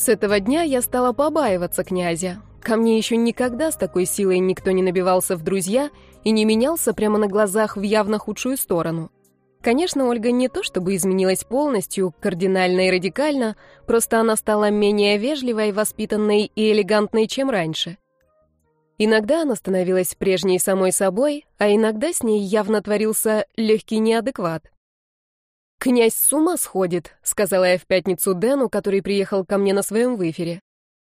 С этого дня я стала побаиваться князя. Ко мне еще никогда с такой силой никто не набивался в друзья и не менялся прямо на глазах в явно худшую сторону. Конечно, Ольга не то чтобы изменилась полностью, кардинально и радикально, просто она стала менее вежливой, воспитанной и элегантной, чем раньше. Иногда она становилась прежней самой собой, а иногда с ней явно творился легкий неадекват. «Князь с ума сходит», — сказала я в пятницу Дэну, который приехал ко мне на своем выфере.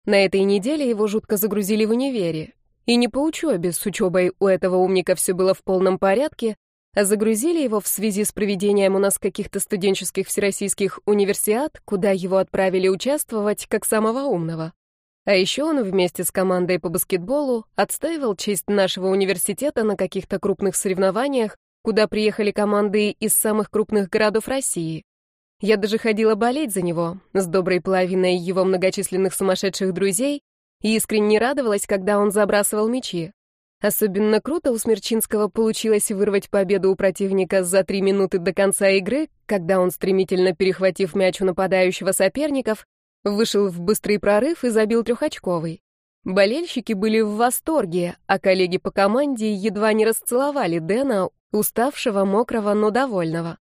На этой неделе его жутко загрузили в универе. И не по учебе, с учебой у этого умника все было в полном порядке, а загрузили его в связи с проведением у нас каких-то студенческих всероссийских универсиад, куда его отправили участвовать как самого умного. А еще он вместе с командой по баскетболу отстаивал честь нашего университета на каких-то крупных соревнованиях, куда приехали команды из самых крупных городов России. Я даже ходила болеть за него, с доброй половиной его многочисленных сумасшедших друзей, и искренне радовалась, когда он забрасывал мячи. Особенно круто у Смерчинского получилось вырвать победу у противника за три минуты до конца игры, когда он, стремительно перехватив мяч у нападающего соперников, вышел в быстрый прорыв и забил трехочковый. Болельщики были в восторге, а коллеги по команде едва не расцеловали Дэна, уставшего, мокрого, но довольного.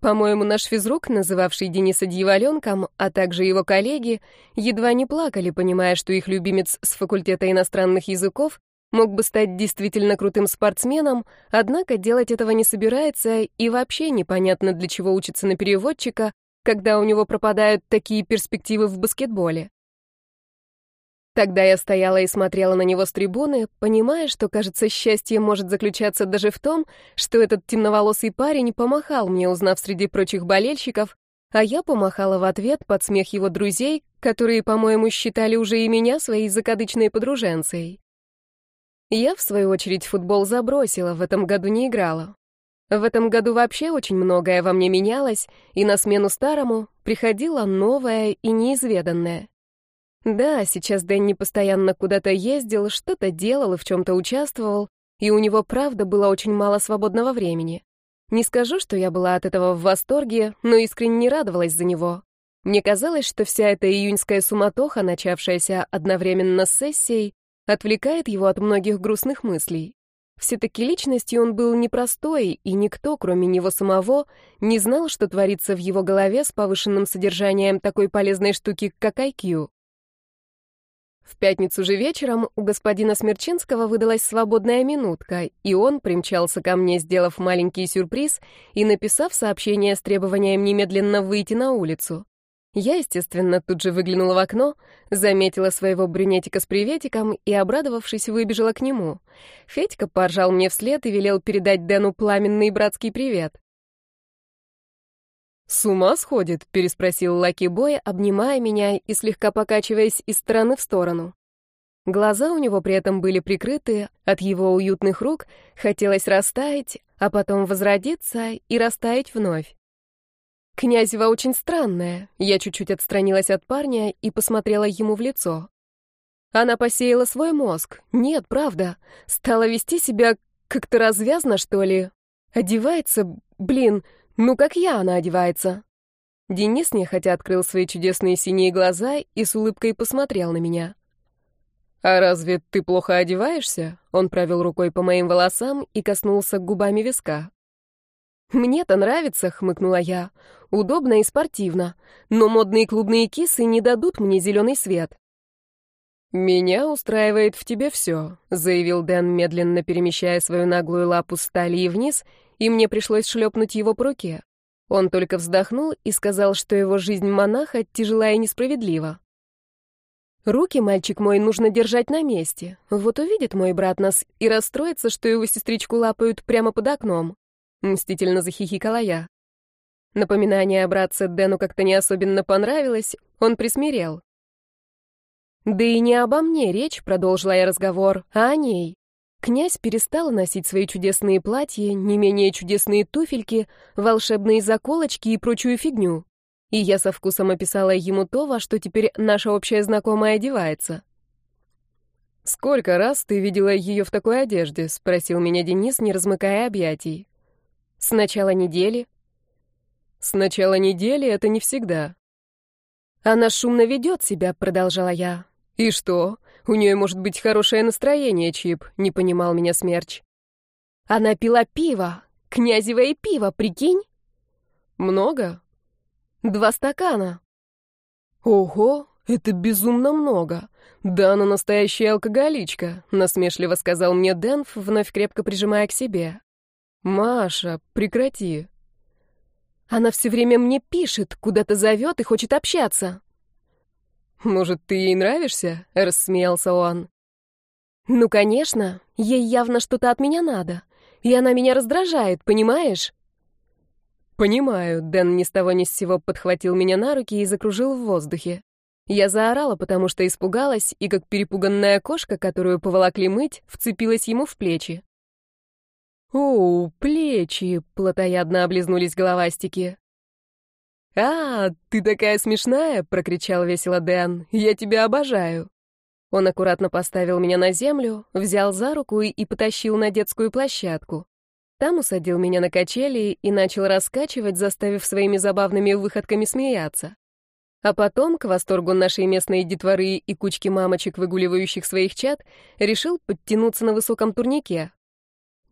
По-моему, наш физрук, называвший Дениса дьяволенком, а также его коллеги, едва не плакали, понимая, что их любимец с факультета иностранных языков мог бы стать действительно крутым спортсменом, однако делать этого не собирается и вообще непонятно, для чего учится на переводчика, когда у него пропадают такие перспективы в баскетболе. Тогда я стояла и смотрела на него с трибуны, понимая, что, кажется, счастье может заключаться даже в том, что этот темноволосый парень помахал мне, узнав среди прочих болельщиков, а я помахала в ответ под смех его друзей, которые, по-моему, считали уже и меня своей закадычной подруженцей. Я, в свою очередь, футбол забросила, в этом году не играла. В этом году вообще очень многое во мне менялось, и на смену старому приходило новое и неизведанное. Да, сейчас Дэнни постоянно куда-то ездил, что-то делал и в чем-то участвовал, и у него, правда, было очень мало свободного времени. Не скажу, что я была от этого в восторге, но искренне радовалась за него. Мне казалось, что вся эта июньская суматоха, начавшаяся одновременно с сессией, отвлекает его от многих грустных мыслей. Все-таки личностью он был непростой, и никто, кроме него самого, не знал, что творится в его голове с повышенным содержанием такой полезной штуки, как IQ. В пятницу же вечером у господина Смерчинского выдалась свободная минутка, и он примчался ко мне, сделав маленький сюрприз и написав сообщение с требованием немедленно выйти на улицу. Я, естественно, тут же выглянула в окно, заметила своего брюнетика с приветиком и, обрадовавшись, выбежала к нему. Федька поржал мне вслед и велел передать Дэну пламенный братский привет. «С ума сходит?» — переспросил Лаки Бой, обнимая меня и слегка покачиваясь из стороны в сторону. Глаза у него при этом были прикрыты, от его уютных рук хотелось растаять, а потом возродиться и растаять вновь. Князева очень странная. Я чуть-чуть отстранилась от парня и посмотрела ему в лицо. Она посеяла свой мозг. Нет, правда. Стала вести себя как-то развязно, что ли. Одевается, блин, ну как я она одевается. Денис нехотя открыл свои чудесные синие глаза и с улыбкой посмотрел на меня. «А разве ты плохо одеваешься?» Он провел рукой по моим волосам и коснулся губами виска. «Мне-то нравится», — хмыкнула я. «Удобно и спортивно. Но модные клубные кисы не дадут мне зеленый свет». «Меня устраивает в тебе все», — заявил Дэн, медленно перемещая свою наглую лапу с талии вниз, и мне пришлось шлепнуть его по руке. Он только вздохнул и сказал, что его жизнь монаха тяжела и несправедлива. Руки, мальчик мой, нужно держать на месте. Вот увидит мой брат нас и расстроится, что его сестричку лапают прямо под окном. Мстительно захихикала я. Напоминание о братце Дэну как-то не особенно понравилось, он присмирел. «Да и не обо мне речь», — продолжила я разговор, — «а о ней». Князь перестал носить свои чудесные платья, не менее чудесные туфельки, волшебные заколочки и прочую фигню. И я со вкусом описала ему то, во что теперь наша общая знакомая одевается. «Сколько раз ты видела ее в такой одежде?» — спросил меня Денис, не размыкая объятий. С начала недели. С начала недели это не всегда. Она шумно ведет себя, продолжала я. И что? У нее может быть хорошее настроение, Чип, не понимал меня Смерч. Она пила пиво, князевое пиво, прикинь? Много? Два стакана. Ого, это безумно много. Да, она настоящая алкоголичка, насмешливо сказал мне Дэнф, вновь крепко прижимая к себе. Маша, прекрати. Она все время мне пишет, куда-то зовет и хочет общаться. Может, ты ей нравишься? рассмеялся он. Ну, конечно, ей явно что-то от меня надо. И она меня раздражает, понимаешь? Понимаю, Дэн ни с того ни с сего подхватил меня на руки и закружил в воздухе. Я заорала, потому что испугалась, и как перепуганная кошка, которую поволокли мыть, вцепилась ему в плечи. «О, плечи!» — плотоядно облизнулись головастики. «А, ты такая смешная!» — прокричал весело Дэн. «Я тебя обожаю!» Он аккуратно поставил меня на землю, взял за руку и, и потащил на детскую площадку. Там усадил меня на качели и начал раскачивать, заставив своими забавными выходками смеяться. А потом, к восторгу нашей местной детворы и кучки мамочек, выгуливающих своих чад, решил подтянуться на высоком турнике.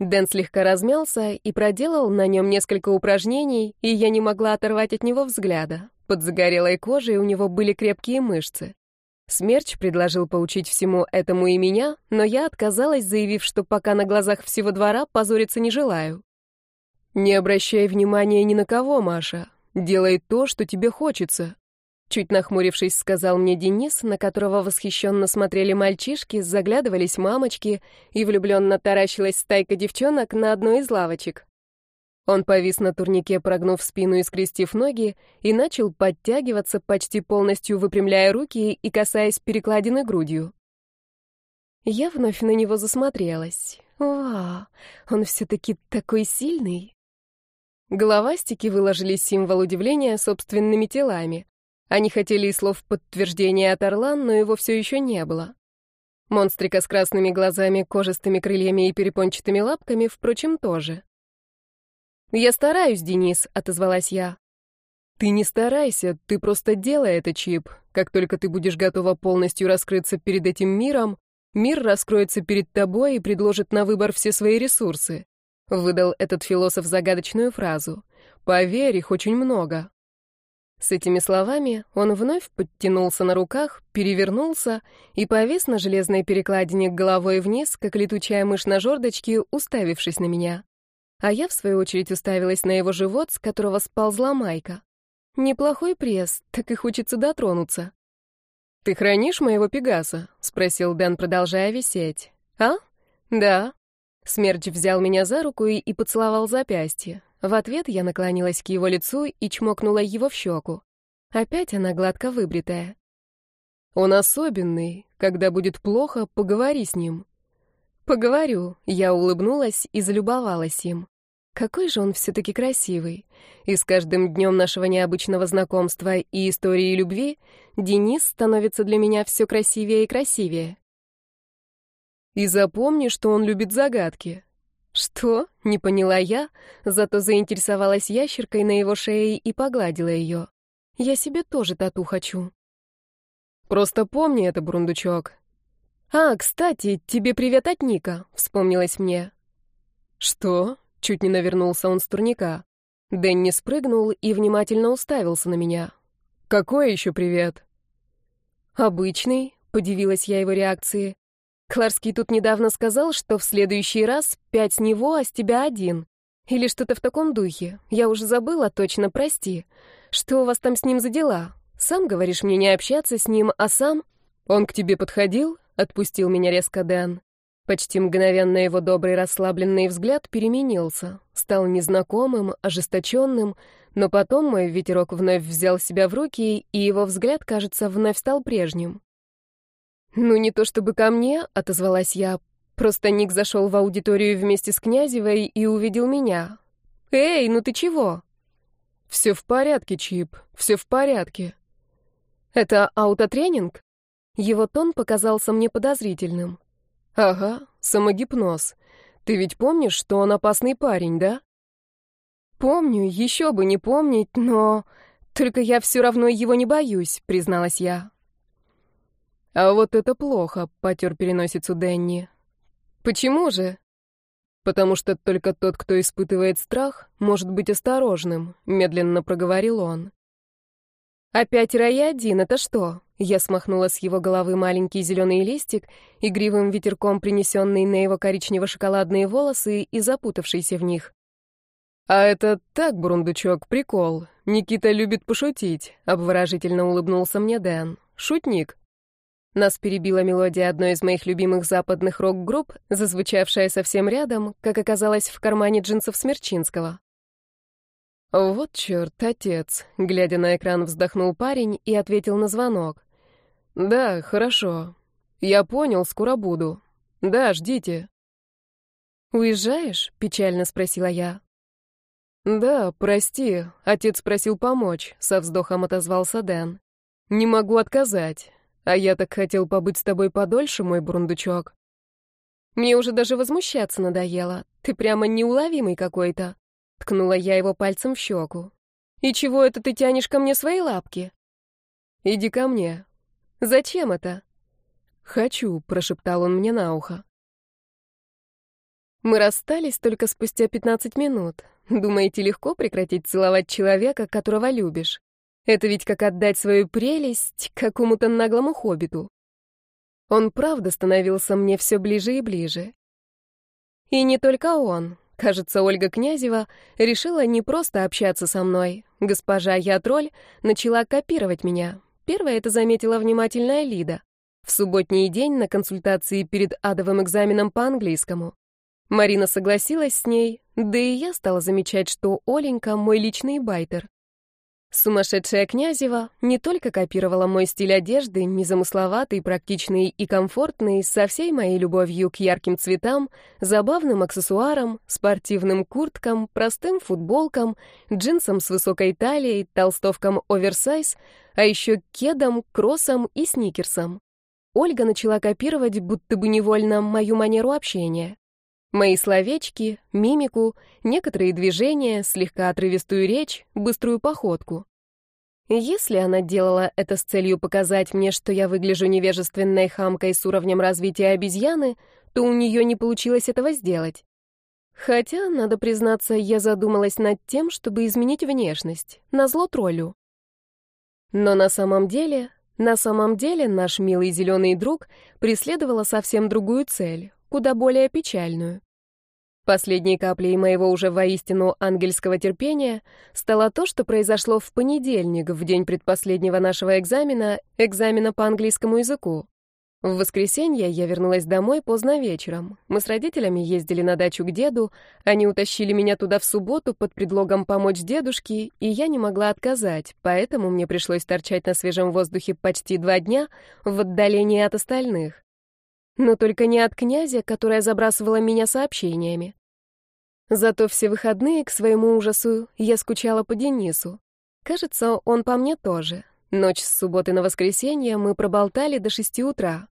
Дэн слегка размялся и проделал на нем несколько упражнений, и я не могла оторвать от него взгляда. Под загорелой кожей у него были крепкие мышцы. Смерч предложил поучить всему этому и меня, но я отказалась, заявив, что пока на глазах всего двора позориться не желаю. «Не обращай внимания ни на кого, Маша. Делай то, что тебе хочется», Чуть нахмурившись, сказал мне Денис, на которого восхищенно смотрели мальчишки, заглядывались мамочки и влюбленно таращилась стайка девчонок на одной из лавочек. Он повис на турнике, прогнув спину и скрестив ноги, и начал подтягиваться, почти полностью выпрямляя руки и касаясь перекладины грудью. Я вновь на него засмотрелась. Вау, он все-таки такой сильный. Головастики выложили символ удивления собственными телами. Они хотели и слов подтверждения от Орлан, но его все еще не было. Монстрика с красными глазами, кожистыми крыльями и перепончатыми лапками, впрочем, тоже. «Я стараюсь, Денис», — отозвалась я. «Ты не старайся, ты просто делай это, Чип. Как только ты будешь готова полностью раскрыться перед этим миром, мир раскроется перед тобой и предложит на выбор все свои ресурсы», — выдал этот философ загадочную фразу. «Поверь, их очень много». С этими словами он вновь подтянулся на руках, перевернулся и повис на железной перекладине головой вниз, как летучая мышь на жердочке, уставившись на меня. А я, в свою очередь, уставилась на его живот, с которого сползла майка. Неплохой пресс, так и хочется дотронуться. «Ты хранишь моего Пегаса?» — спросил Дэн, продолжая висеть. «А? Да». Смерч взял меня за руку и, и поцеловал запястье. В ответ я наклонилась к его лицу и чмокнула его в щеку. Опять она гладко выбритая. «Он особенный. Когда будет плохо, поговори с ним». «Поговорю». Я улыбнулась и залюбовалась им. Какой же он все-таки красивый. И с каждым днем нашего необычного знакомства и истории любви Денис становится для меня все красивее и красивее. И запомни, что он любит загадки. «Что?» — не поняла я, зато заинтересовалась ящеркой на его шее и погладила ее. «Я себе тоже тату хочу». «Просто помни это, бурундучок». «А, кстати, тебе привет от Ника», — вспомнилось мне. «Что?» — чуть не навернулся он с турника. Дэнни спрыгнул и внимательно уставился на меня. «Какой еще привет?» «Обычный», — подивилась я его реакции. Кларский тут недавно сказал, что в следующий раз пять с него, а с тебя один. Или что-то в таком духе. Я уже забыла, точно, прости. Что у вас там с ним за дела? Сам говоришь мне не общаться с ним, а сам... Он к тебе подходил? Отпустил меня резко Дэн. Почти мгновенно его добрый расслабленный взгляд переменился. Стал незнакомым, ожесточенным, но потом мой ветерок вновь взял себя в руки, и его взгляд, кажется, вновь стал прежним. «Ну, не то чтобы ко мне», — отозвалась я. Просто Ник зашел в аудиторию вместе с Князевой и увидел меня. «Эй, ну ты чего?» «Все в порядке, Чип, все в порядке». «Это аутотренинг?» Его тон показался мне подозрительным. «Ага, самогипноз. Ты ведь помнишь, что он опасный парень, да?» «Помню, еще бы не помнить, но...» Только я все равно его не боюсь, призналась я. А вот это плохо, потер переносицу Дэнни. Почему же? Потому что только тот, кто испытывает страх, может быть осторожным, медленно проговорил он. Опять рай один, это что? Я смахнула с его головы маленький зеленый листик, игривым ветерком принесенный на его коричнево-шоколадные волосы и запутавшийся в них. «А это так, бурундучок, прикол. Никита любит пошутить», — обворожительно улыбнулся мне Дэн. «Шутник». Нас перебила мелодия одной из моих любимых западных рок-групп, зазвучавшая совсем рядом, как оказалось, в кармане джинсов Смерчинского. «Вот черт, отец», — глядя на экран, вздохнул парень и ответил на звонок. «Да, хорошо. Я понял, скоро буду. Да, ждите». «Уезжаешь?» — печально спросила я. «Да, прости, отец просил помочь», — со вздохом отозвался Дэн. «Не могу отказать. А я так хотел побыть с тобой подольше, мой бурундучок». «Мне уже даже возмущаться надоело. Ты прямо неуловимый какой-то», — ткнула я его пальцем в щеку. «И чего это ты тянешь ко мне свои лапки?» «Иди ко мне». «Зачем это?» «Хочу», — прошептал он мне на ухо. Мы расстались только спустя 15 минут. Думаете, легко прекратить целовать человека, которого любишь? Это ведь как отдать свою прелесть какому-то наглому хоббиту. Он правда становился мне все ближе и ближе. И не только он. Кажется, Ольга Князева решила не просто общаться со мной. Госпожа Я-тролль начала копировать меня. Первая это заметила внимательная Лида. В субботний день на консультации перед адовым экзаменом по английскому. Марина согласилась с ней, да и я стала замечать, что Оленька — мой личный байтер. Сумасшедшая Князева не только копировала мой стиль одежды, незамысловатый, практичный и комфортный, со всей моей любовью к ярким цветам, забавным аксессуарам, спортивным курткам, простым футболкам, джинсам с высокой талией, толстовкам оверсайз, а еще кедам, кроссам и сникерсам. Ольга начала копировать, будто бы невольно, мою манеру общения. Мои словечки, мимику, некоторые движения, слегка отрывистую речь, быструю походку. Если она делала это с целью показать мне, что я выгляжу невежественной хамкой с уровнем развития обезьяны, то у нее не получилось этого сделать. Хотя, надо признаться, я задумалась над тем, чтобы изменить внешность, назло троллю. Но на самом деле, на самом деле наш милый зеленый друг преследовала совсем другую цель куда более печальную. Последней каплей моего уже воистину ангельского терпения стало то, что произошло в понедельник, в день предпоследнего нашего экзамена, экзамена по английскому языку. В воскресенье я вернулась домой поздно вечером. Мы с родителями ездили на дачу к деду, они утащили меня туда в субботу под предлогом помочь дедушке, и я не могла отказать, поэтому мне пришлось торчать на свежем воздухе почти два дня в отдалении от остальных. Но только не от князя, которая забрасывала меня сообщениями. Зато все выходные, к своему ужасу, я скучала по Денису. Кажется, он по мне тоже. Ночь с субботы на воскресенье мы проболтали до шести утра.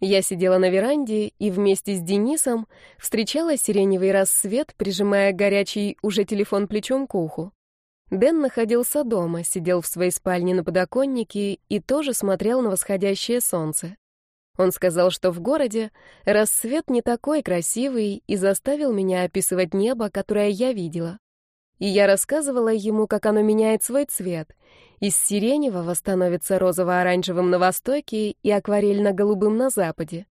Я сидела на веранде и вместе с Денисом встречала сиреневый рассвет, прижимая горячий уже телефон плечом к уху. Дэн находился дома, сидел в своей спальне на подоконнике и тоже смотрел на восходящее солнце. Он сказал, что в городе рассвет не такой красивый и заставил меня описывать небо, которое я видела. И я рассказывала ему, как оно меняет свой цвет. Из сиреневого становится розово-оранжевым на востоке и акварельно-голубым на западе.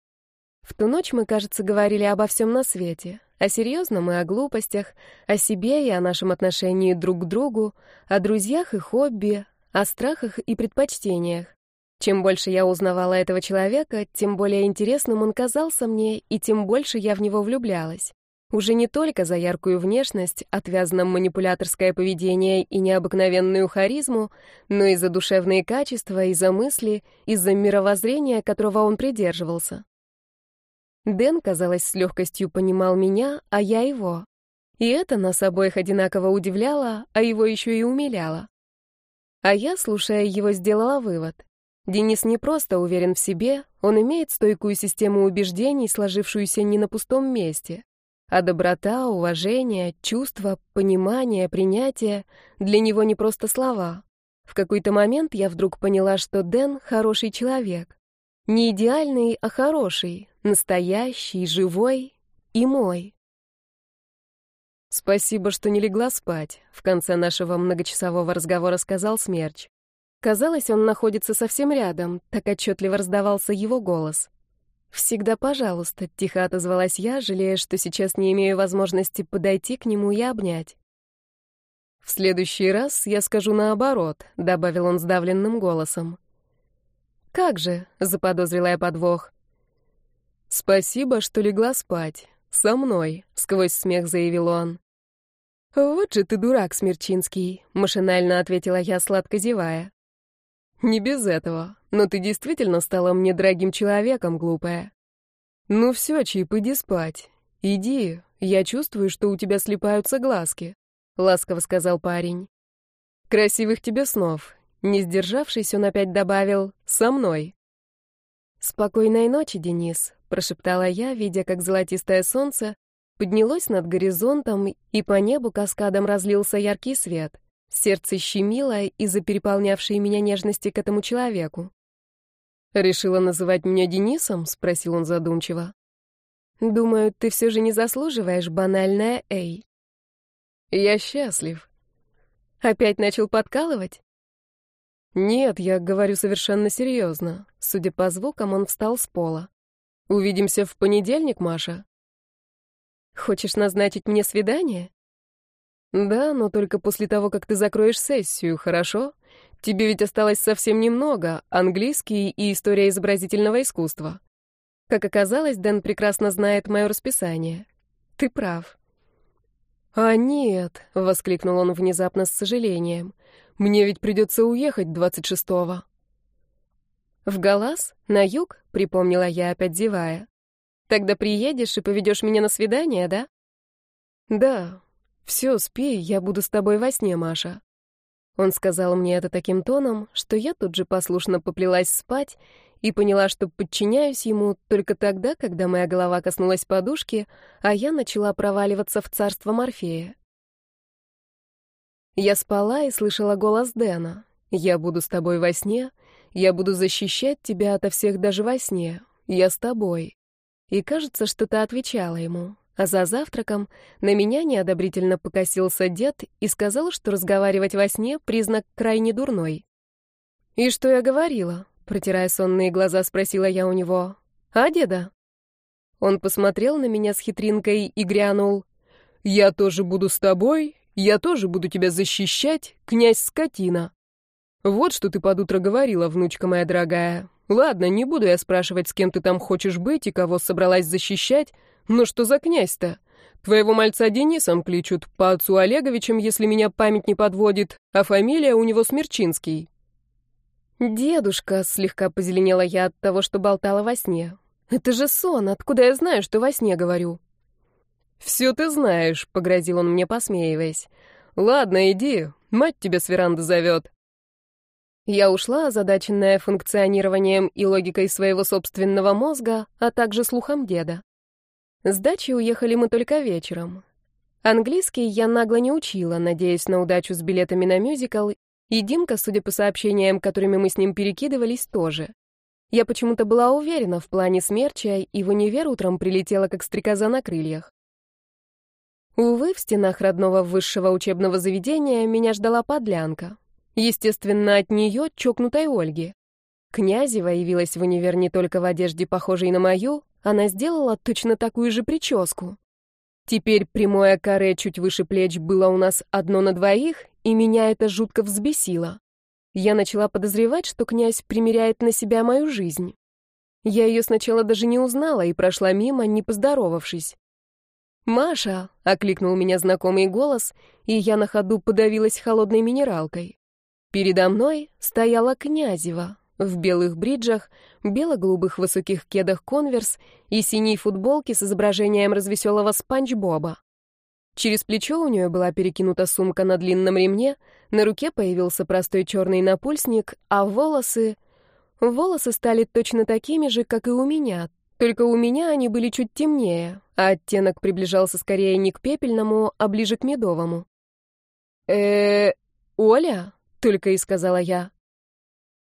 В ту ночь мы, кажется, говорили обо всем на свете. О серьезном и о глупостях, о себе и о нашем отношении друг к другу, о друзьях и хобби, о страхах и предпочтениях. Чем больше я узнавала этого человека, тем более интересным он казался мне, и тем больше я в него влюблялась. Уже не только за яркую внешность, отвязанное манипуляторское поведение и необыкновенную харизму, но и за душевные качества, и за мысли, и за мировоззрение, которого он придерживался. Дэн, казалось, с легкостью понимал меня, а я его. И это нас обоих одинаково удивляло, а его еще и умиляло. А я, слушая его, сделала вывод. Денис не просто уверен в себе, он имеет стойкую систему убеждений, сложившуюся не на пустом месте. А доброта, уважение, чувство, понимание, принятие для него не просто слова. В какой-то момент я вдруг поняла, что Дэн хороший человек. Не идеальный, а хороший, настоящий, живой и мой. «Спасибо, что не легла спать», — в конце нашего многочасового разговора сказал Смерч. Казалось, он находится совсем рядом, так отчетливо раздавался его голос. «Всегда пожалуйста», — тихо отозвалась я, жалея, что сейчас не имею возможности подойти к нему и обнять. «В следующий раз я скажу наоборот», — добавил он сдавленным голосом. «Как же?» — заподозрила я подвох. «Спасибо, что легла спать. Со мной», — сквозь смех заявил он. «Вот же ты дурак, Смерчинский», — машинально ответила я, сладко зевая. «Не без этого, но ты действительно стала мне дорогим человеком, глупая. Ну все, Чип, иди спать. Иди, я чувствую, что у тебя слипаются глазки», — ласково сказал парень. «Красивых тебе снов». Не сдержавшись, он опять добавил «со мной». «Спокойной ночи, Денис», — прошептала я, видя, как золотистое солнце поднялось над горизонтом, и по небу каскадом разлился яркий свет. Сердце щемило из-за переполнявшей меня нежности к этому человеку. «Решила называть меня Денисом?» — спросил он задумчиво. «Думаю, ты все же не заслуживаешь банальное «эй». «Я счастлив». «Опять начал подкалывать?» «Нет, я говорю совершенно серьезно». Судя по звукам, он встал с пола. «Увидимся в понедельник, Маша?» Хочешь назначить мне свидание? Да, но только после того, как ты закроешь сессию, хорошо? Тебе ведь осталось совсем немного, английский и история изобразительного искусства. Как оказалось, Дэн прекрасно знает мое расписание. Ты прав. «А нет», — воскликнул он внезапно с сожалением, — «мне ведь придется уехать двадцать шестого». «В Галас? На юг?» — припомнила я, опять зевая. Тогда приедешь и поведешь меня на свидание, да? Да. Все, спи, я буду с тобой во сне, Маша. Он сказал мне это таким тоном, что я тут же послушно поплелась спать и поняла, что подчиняюсь ему только тогда, когда моя голова коснулась подушки, а я начала проваливаться в царство Морфея. Я спала и слышала голос Дэна. «Я буду с тобой во сне, я буду защищать тебя ото всех даже во сне. Я с тобой. И кажется, что-то отвечала ему. А за завтраком на меня неодобрительно покосился дед и сказал, что разговаривать во сне — признак крайне дурной. «И что я говорила?» — протирая сонные глаза, спросила я у него. «А, деда?» Он посмотрел на меня с хитринкой и грянул. «Я тоже буду с тобой, я тоже буду тебя защищать, князь скотина». Вот что ты под утро говорила, внучка моя дорогая. Ладно, не буду я спрашивать, с кем ты там хочешь быть и кого собралась защищать, но что за князь-то? Твоего мальца Денисом кличут, по отцу Олеговичем, если меня память не подводит, а фамилия у него Смерчинский. «Дедушка», — слегка позеленела я от того, что болтала во сне. «Это же сон, откуда я знаю, что во сне говорю?» «Все ты знаешь», — погрозил он мне, посмеиваясь. «Ладно, иди, мать тебя с веранды зовет». Я ушла, озадаченная функционированием и логикой своего собственного мозга, а также слухом деда. С дачи уехали мы только вечером. Английский я нагло не учила, надеясь на удачу с билетами на мюзикл, и Димка, судя по сообщениям, которыми мы с ним перекидывались, тоже. Я почему-то была уверена в плане смерча, и в универ утром прилетела как стрекоза на крыльях. Увы, в стенах родного высшего учебного заведения меня ждала подлянка. Естественно, от нее чокнутой Ольги. Князева явилась в универ не только в одежде, похожей на мою, она сделала точно такую же прическу. Теперь прямое каре чуть выше плеч было у нас одно на двоих, и меня это жутко взбесило. Я начала подозревать, что князь примеряет на себя мою жизнь. Я ее сначала даже не узнала и прошла мимо, не поздоровавшись. «Маша!» — окликнул меня знакомый голос, и я на ходу подавилась холодной минералкой. Передо мной стояла Князева в белых бриджах, бело-голубых высоких кедах конверс и синей футболке с изображением развеселого спанч Боба. Через плечо у нее была перекинута сумка на длинном ремне, на руке появился простой черный напульсник, а волосы... Волосы стали точно такими же, как и у меня, только у меня они были чуть темнее, а оттенок приближался скорее не к пепельному, а ближе к медовому. э Оля?» — только и сказала я.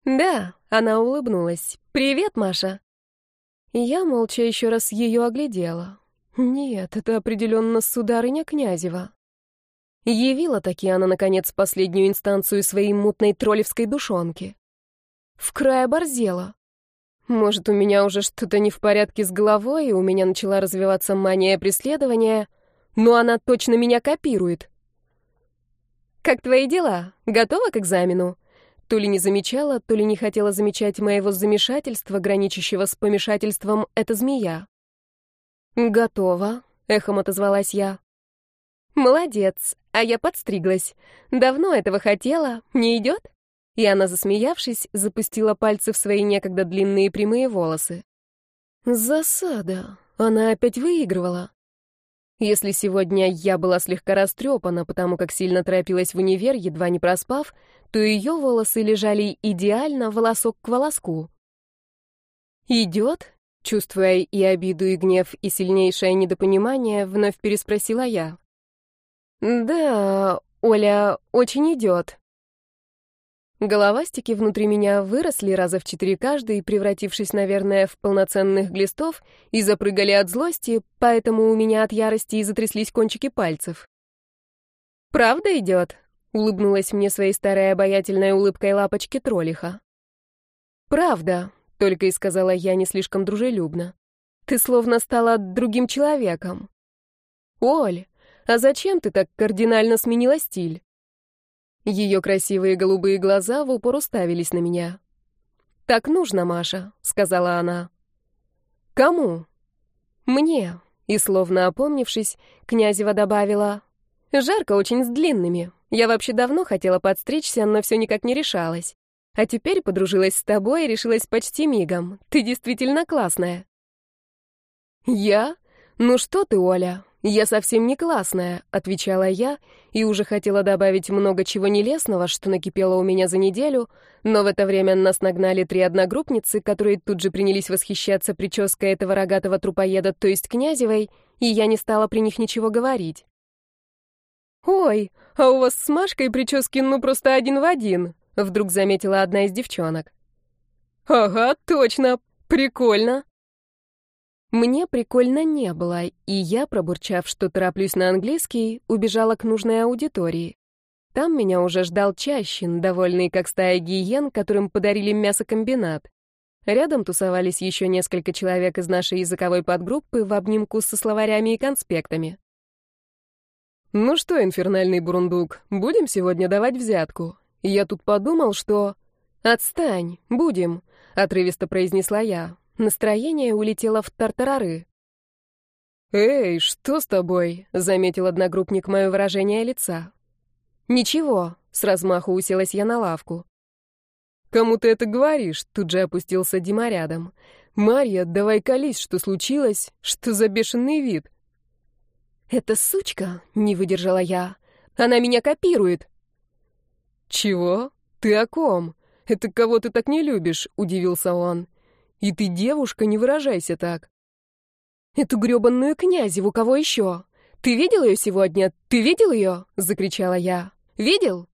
«Да», — она улыбнулась. «Привет, Маша». Я молча еще раз ее оглядела. Нет, это определенно сударыня Князева. Явила таки она, наконец, последнюю инстанцию своей мутной троллевской душонки. В край оборзела. Может, у меня уже что-то не в порядке с головой, и у меня начала развиваться мания преследования, но она точно меня копирует. «Как твои дела? Готова к экзамену?» То ли не замечала, то ли не хотела замечать моего замешательства, граничащего с помешательством, эта змея. «Готова», — эхом отозвалась я. «Молодец, а я подстриглась. Давно этого хотела, не идет?» И она, засмеявшись, запустила пальцы в свои некогда длинные прямые волосы. «Засада. Она опять выигрывала. Если сегодня я была слегка растрепана, потому как сильно торопилась в универ, едва не проспав, то ее волосы лежали идеально волосок к волоску. «Идет?» — чувствуя и обиду, и гнев, и сильнейшее недопонимание, вновь переспросила я. «Да, Оля, очень идет», Головастики внутри меня выросли раза в четыре каждый, превратившись, наверное, в полноценных глистов, и запрыгали от злости, поэтому у меня от ярости и затряслись кончики пальцев. «Правда идет?» — улыбнулась мне своей старой обаятельной улыбкой лапочки троллиха. «Правда», — только и сказала я не слишком дружелюбно. «Ты словно стала другим человеком». «Оль, а зачем ты так кардинально сменила стиль?» Ее красивые голубые глаза в упор уставились на меня. «Так нужно, Маша», — сказала она. «Кому?» «Мне», и, словно опомнившись, Князева добавила, «Жарко очень с длинными. Я вообще давно хотела подстричься, но все никак не решалась. А теперь подружилась с тобой и решилась почти мигом. Ты действительно классная». «Я? Ну что ты, Оля? «Я совсем не классная», — отвечала я, и уже хотела добавить много чего нелестного, что накипело у меня за неделю, но в это время нас нагнали три одногруппницы, которые тут же принялись восхищаться прической этого рогатого трупоеда, то есть Князевой, и я не стала при них ничего говорить. «Ой, а у вас с Машкой прически ну просто один в один», — вдруг заметила одна из девчонок. «Ага, точно, прикольно», мне прикольно не было, и я, пробурчав, что тороплюсь на английский, убежала к нужной аудитории. Там меня уже ждал Чащин, довольный как стая гиен, которым подарили мясокомбинат. Рядом тусовались еще несколько человек из нашей языковой подгруппы в обнимку со словарями и конспектами. «Ну что, инфернальный бурундук, будем сегодня давать взятку? Я тут подумал, что...» «Отстань, будем», — отрывисто произнесла я. Настроение улетело в тартарары. «Эй, что с тобой?» — заметил одногруппник мое выражение лица. «Ничего», — с размаху уселась я на лавку. «Кому ты это говоришь?» — тут же опустился Дима рядом. «Марья, давай колись, что случилось? Что за бешеный вид?» «Эта сучка», — не выдержала я, — «она меня копирует». «Чего? Ты о ком? Это кого ты так не любишь?» — удивился он. И ты, девушка, не выражайся так. Эту грёбаную князеву, кого еще? Ты видел ее сегодня? Ты видел ее? Закричала я. Видел?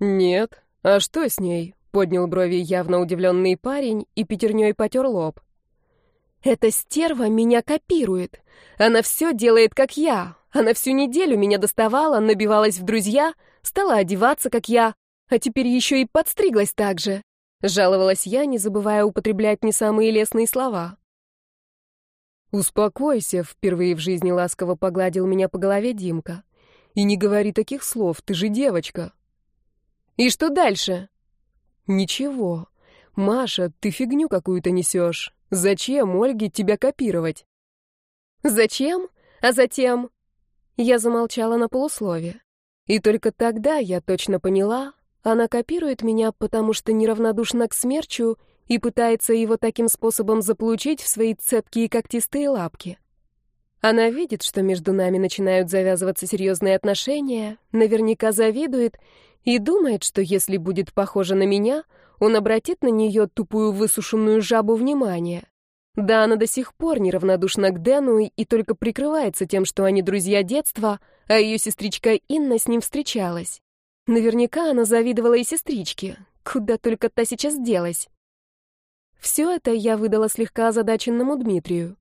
Нет. А что с ней? Поднял брови явно удивленный парень и пятерней потер лоб. Эта стерва меня копирует. Она все делает, как я. Она всю неделю меня доставала, набивалась в друзья, стала одеваться, как я, а теперь еще и подстриглась так же. Жаловалась я, не забывая употреблять не самые лестные слова. «Успокойся», — впервые в жизни ласково погладил меня по голове Димка. «И не говори таких слов, ты же девочка». «И что дальше?» «Ничего. Маша, ты фигню какую-то несешь. Зачем Ольге тебя копировать?» «Зачем? А затем...» Я замолчала на полуслове. И только тогда я точно поняла, она копирует меня, потому что неравнодушна к смерчу и пытается его таким способом заполучить в свои цепкие когтистые лапки. Она видит, что между нами начинают завязываться серьезные отношения, наверняка завидует и думает, что если будет похожа на меня, он обратит на нее тупую высушенную жабу внимания. Да, она до сих пор неравнодушна к Дэну и только прикрывается тем, что они друзья детства, а ее сестричка Инна с ним встречалась. Наверняка она завидовала и сестричке. Куда только та сейчас делась. Все это я выдала слегка озадаченному Дмитрию.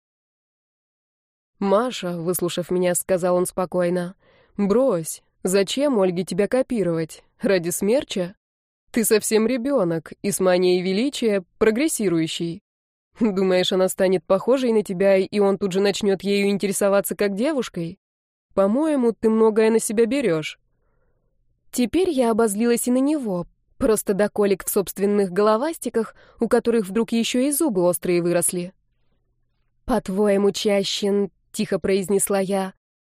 «Маша», — выслушав меня, сказал он спокойно, — «брось. Зачем Ольге тебя копировать? Ради смерча? Ты совсем ребенок и с манией величия прогрессирующий. Думаешь, она станет похожей на тебя, и он тут же начнет ею интересоваться как девушкой? По-моему, ты многое на себя берешь». Теперь я обозлилась и на него, просто до колик в собственных головастиках, у которых вдруг еще и зубы острые выросли. «По-твоему, Чащин, — тихо произнесла я.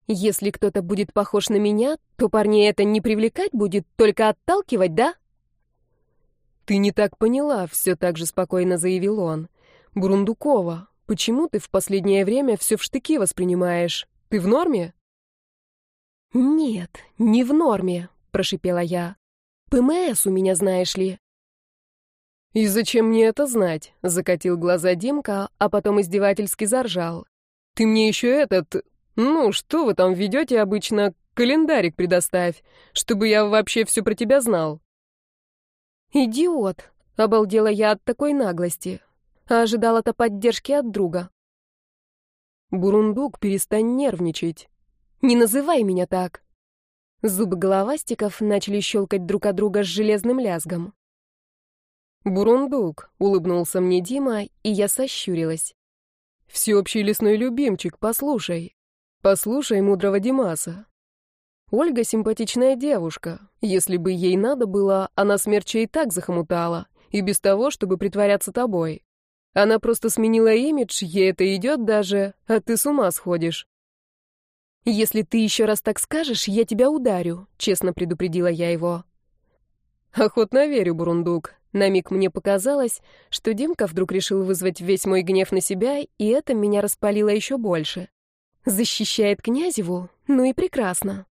«Если кто-то будет похож на меня, то парней это не привлекать будет, только отталкивать, да?» «Ты не так поняла», — все так же спокойно заявил он. «Бурундукова, почему ты в последнее время все в штыки воспринимаешь? Ты в норме?» «Нет, не в норме», — прошипела я. «ПМС у меня, знаешь ли». «И зачем мне это знать?» — закатил глаза Димка, а потом издевательски заржал. Ты мне еще этот... Ну, что вы там ведете обычно? Календарик предоставь, чтобы я вообще все про тебя знал». «Идиот!» — обалдела я от такой наглости. А ожидала-то поддержки от друга. «Бурундук, перестань нервничать». «Не называй меня так!» Зубы головастиков начали щелкать друг от друга с железным лязгом. «Бурундук», — улыбнулся мне Дима, и я сощурилась. Всеобщий лесной любимчик, послушай. Послушай мудрого Димаса. Ольга симпатичная девушка. Если бы ей надо было, она смерча и так захомутала, и без того, чтобы притворяться тобой. Она просто сменила имидж, ей это идет даже, а ты с ума сходишь. «Если ты еще раз так скажешь, я тебя ударю», — честно предупредила я его. «Охотно верю, Бурундук. На миг мне показалось, что Димка вдруг решил вызвать весь мой гнев на себя, и это меня распалило еще больше. Защищает Князеву? Ну и прекрасно.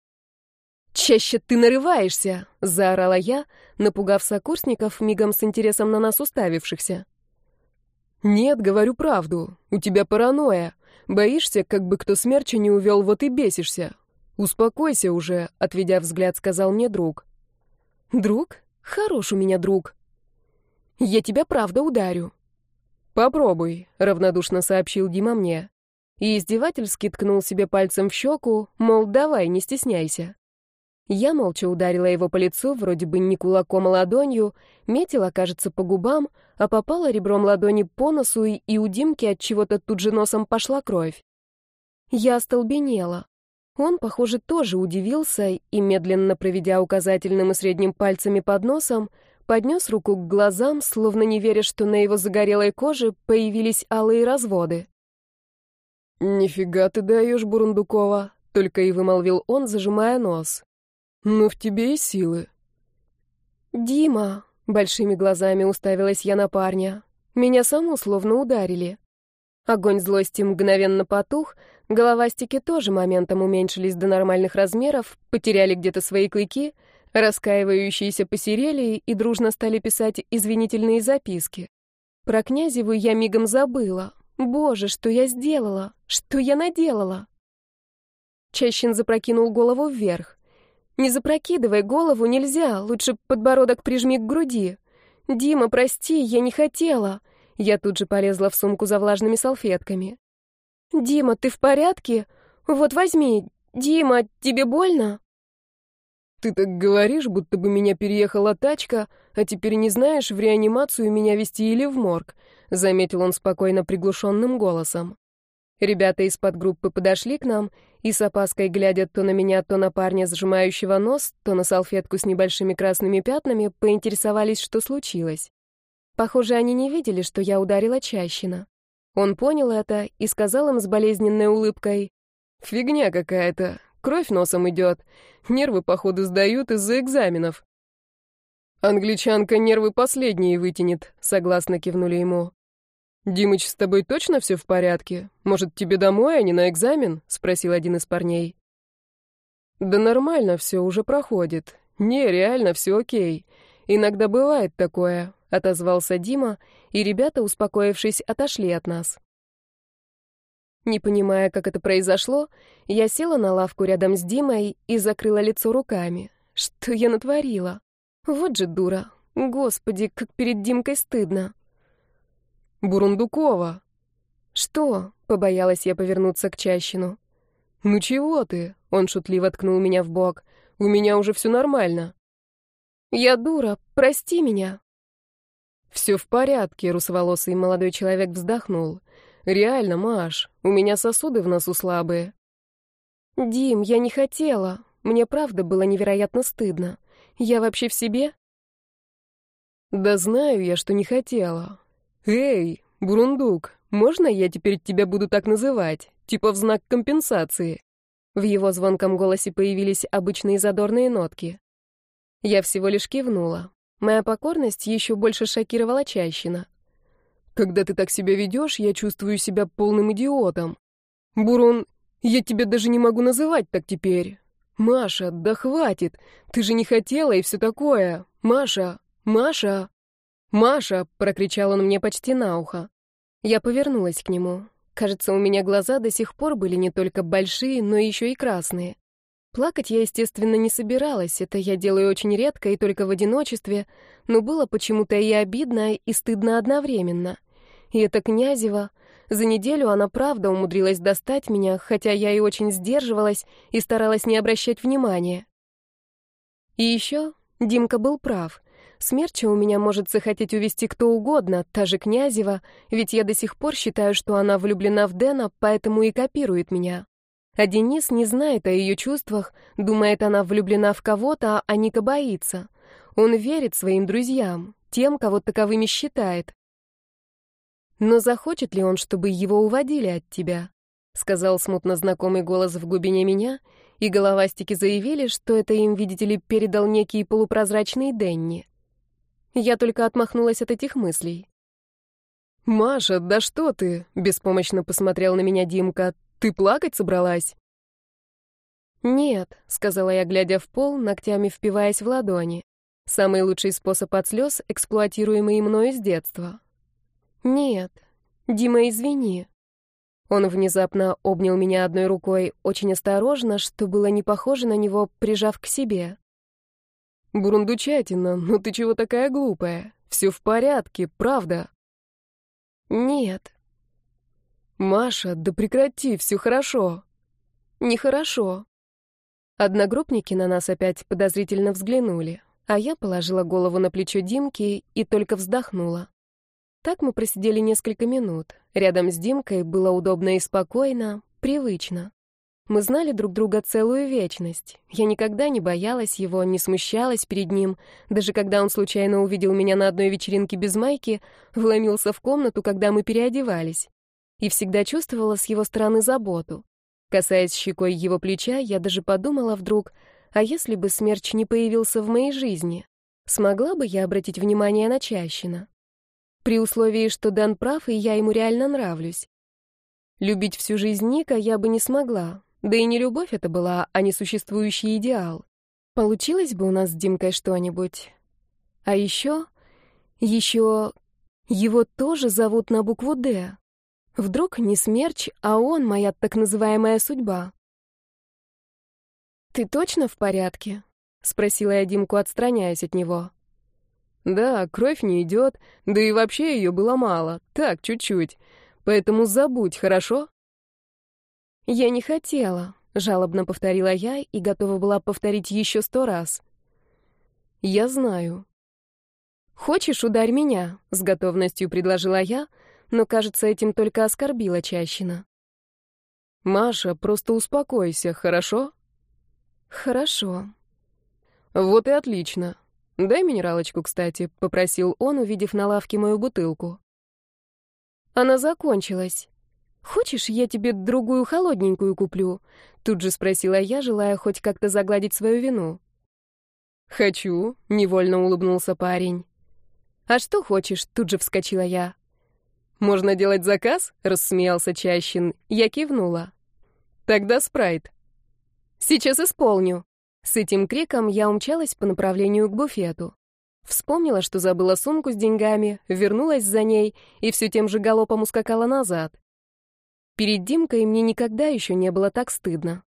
«Чаще ты нарываешься!» — заорала я, напугав сокурсников, мигом с интересом на нас уставившихся. «Нет, говорю правду. У тебя паранойя. Боишься, как бы кто смерча не увел, вот и бесишься. Успокойся уже», — отведя взгляд, сказал мне друг. «Друг? Хорош у меня друг. Я тебя правда ударю». «Попробуй», — равнодушно сообщил Дима мне. И издевательски ткнул себе пальцем в щеку, мол, давай, не стесняйся. Я молча ударила его по лицу, вроде бы не кулаком, а ладонью, метила, кажется, по губам, а попала ребром ладони по носу, и у Димки от чего-то тут же носом пошла кровь. Я остолбенела. Он, похоже, тоже удивился и, медленно проведя указательным и средним пальцами под носом, поднес руку к глазам, словно не веря, что на его загорелой коже появились алые разводы. «Нифига ты даешь, Бурундукова», — только и вымолвил он, зажимая нос. «Ну, в тебе и силы». «Дима», — большими глазами уставилась я на парня, — «меня саму словно ударили». Огонь злости мгновенно потух, головастики тоже моментом уменьшились до нормальных размеров, потеряли где-то свои клыки — Раскаивающиеся посерели и дружно стали писать извинительные записки. Про Князеву я мигом забыла. Боже, что я сделала? Что я наделала? Чащин запрокинул голову вверх. «Не запрокидывай голову, нельзя, лучше подбородок прижми к груди. Дима, прости, я не хотела». Я тут же полезла в сумку за влажными салфетками. «Дима, ты в порядке? Вот возьми. Дима, тебе больно?» «Ты так говоришь, будто бы меня переехала тачка, а теперь не знаешь, в реанимацию меня вести или в морг», — заметил он спокойно приглушенным голосом. Ребята из подгруппы подошли к нам и с опаской, глядя то на меня, то на парня, сжимающего нос, то на салфетку с небольшими красными пятнами, поинтересовались, что случилось. Похоже, они не видели, что я ударила Чащина. Он понял это и сказал им с болезненной улыбкой, «Фигня какая-то, Кровь носом идет. Нервы, походу, сдают из-за экзаменов. Англичанка нервы последние вытянет, согласно кивнули ему. «Димыч, с тобой точно все в порядке? Может, тебе домой, а не на экзамен?» — спросил один из парней. «Да нормально все уже проходит. Не, реально все окей. Иногда бывает такое», — отозвался Дима, и ребята, успокоившись, отошли от нас. Не понимая, как это произошло, я села на лавку рядом с Димой и закрыла лицо руками. Что я натворила? Вот же дура. Господи, как перед Димкой стыдно. Бурундукова. Что? Побоялась я повернуться к Чащину. Ну чего ты? Он шутливо ткнул меня в бок. У меня уже все нормально. Я дура, прости меня. Все в порядке, русоволосый молодой человек вздохнул. Реально, Маш, у меня сосуды в носу слабые. Дим, я не хотела. Мне правда было невероятно стыдно. Я вообще в себе? Да знаю я, что не хотела. Эй, Бурундук, можно я теперь тебя буду так называть? Типа в знак компенсации. В его звонком голосе появились обычные задорные нотки. Я всего лишь кивнула. Моя покорность еще больше шокировала Чащина. «Когда ты так себя ведешь, я чувствую себя полным идиотом. Бурун, я тебя даже не могу называть так теперь. Маша, да хватит, ты же не хотела и все такое. Маша, Маша, Маша!» — прокричал он мне почти на ухо. Я повернулась к нему. Кажется, у меня глаза до сих пор были не только большие, но еще и красные. Плакать я, естественно, не собиралась, это я делаю очень редко и только в одиночестве, но было почему-то и обидно, и стыдно одновременно. И это Князева. За неделю она правда умудрилась достать меня, хотя я и очень сдерживалась и старалась не обращать внимания. И еще Димка был прав. Смерча у меня может захотеть увести кто угодно, та же Князева, ведь я до сих пор считаю, что она влюблена в Дэна, поэтому и копирует меня. А Денис не знает о ее чувствах, думает, она влюблена в кого-то, а Ника боится. Он верит своим друзьям, тем, кого таковыми считает. Но захочет ли он, чтобы его уводили от тебя? Сказал смутно знакомый голос в глубине меня, и головастики заявили, что это им, видите ли, передал некий полупрозрачный Денни. Я только отмахнулась от этих мыслей. «Маша, да что ты?» — беспомощно посмотрел на меня Димка. Ты плакать собралась?» «Нет», — сказала я, глядя в пол, ногтями впиваясь в ладони. Самый лучший способ от слез, эксплуатируемый мною с детства. «Нет, Дима, извини». Он внезапно обнял меня одной рукой, очень осторожно, что было не похоже на него, прижав к себе. «Бурундучатина, ну ты чего такая глупая? Все в порядке, правда?» «Нет», «Маша, да прекрати, все хорошо». «Нехорошо». Одногруппники на нас опять подозрительно взглянули, а я положила голову на плечо Димки и только вздохнула. Так мы просидели несколько минут. Рядом с Димкой было удобно и спокойно, привычно. Мы знали друг друга целую вечность. Я никогда не боялась его, не смущалась перед ним. Даже когда он случайно увидел меня на одной вечеринке без майки, вломился в комнату, когда мы переодевались и всегда чувствовала с его стороны заботу. Касаясь щекой его плеча, я даже подумала вдруг, а если бы смерч не появился в моей жизни, смогла бы я обратить внимание на Чащина? При условии, что Дэн прав, и я ему реально нравлюсь. Любить всю жизнь Ника я бы не смогла, да и не любовь это была, а несуществующий идеал. Получилось бы у нас с Димкой что-нибудь. А еще... еще... Его тоже зовут на букву «Д». Вдруг не смерч, а он моя так называемая судьба. «Ты точно в порядке?» — спросила я Димку, отстраняясь от него. «Да, кровь не идет, да и вообще ее было мало, так, чуть-чуть. Поэтому забудь, хорошо?» «Я не хотела», — жалобно повторила я и готова была повторить еще сто раз. «Я знаю». «Хочешь, ударь меня?» — с готовностью предложила я, но, кажется, этим только оскорбила Чащина. «Маша, просто успокойся, хорошо?» «Хорошо». «Вот и отлично. Дай минералочку, кстати», — попросил он, увидев на лавке мою бутылку. «Она закончилась. Хочешь, я тебе другую холодненькую куплю?» Тут же спросила я, желая хоть как-то загладить свою вину. «Хочу», — невольно улыбнулся парень. «А что хочешь?» — тут же вскочила я. «Можно делать заказ?» — рассмеялся Чащин. Я кивнула. «Тогда спрайт». «Сейчас исполню». С этим криком я умчалась по направлению к буфету. Вспомнила, что забыла сумку с деньгами, вернулась за ней и все тем же галопом ускакала назад. Перед Димкой мне никогда еще не было так стыдно.